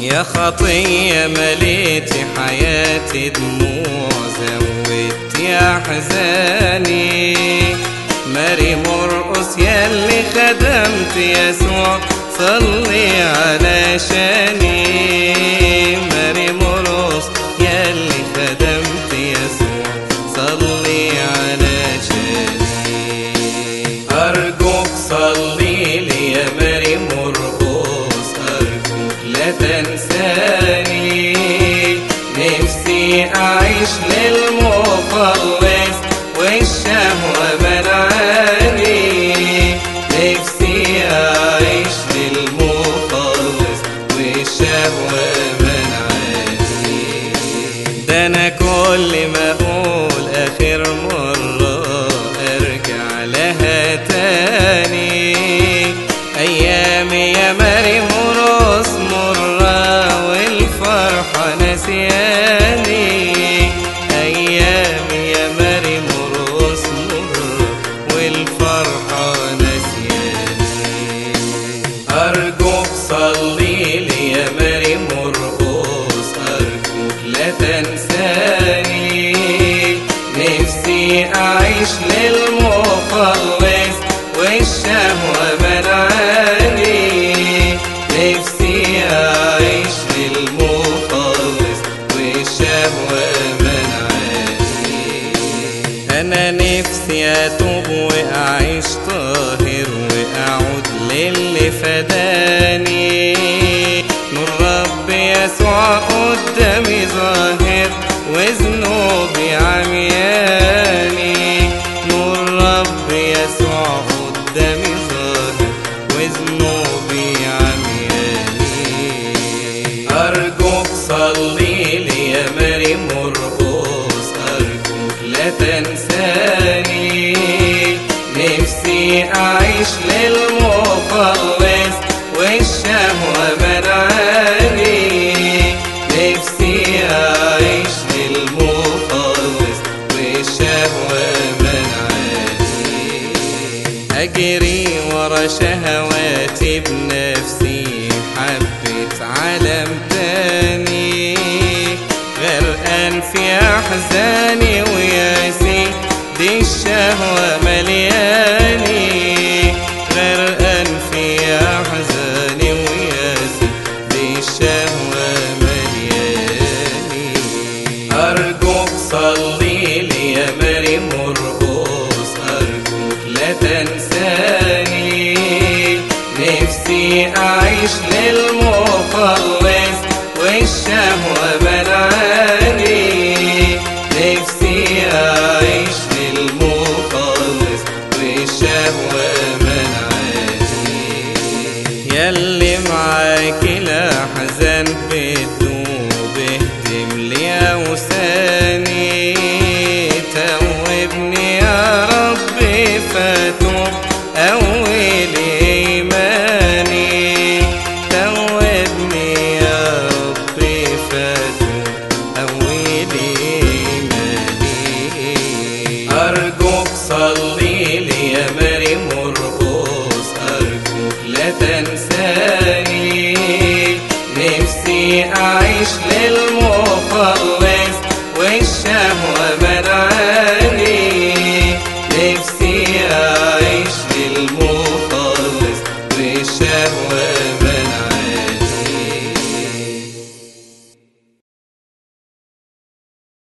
يا خطية مليت حياتي دموع زودت أحزاني ماري مرقص ياللي خدمت يسوع صلي علشاني أنا كل ما أقول آخر مرة أرجع لها تاني. أيامي يا مريم راس مرة والفرحة نسياني. نفسي أتوب وأعيش طاهر وأعود للي فداني. نور رب يسوع قدامي ظاهر وذنوبي عمياني نور رب يسوع قدامي ظاهر وذنوبي عمياني أرجوك صلي لي يا مريم مرقص أرجوك لا تنساني ورا شهواتي بنفسي حبة عالم تاني. غرقان في أحزاني وياسي دي الشهوة ملياني. غرقان في أحزاني وياسي دي الشهوة ملياني. أرجوك صلي لي يا مريم مرقص أرجوك لا تنساني نفسي أعيش صلي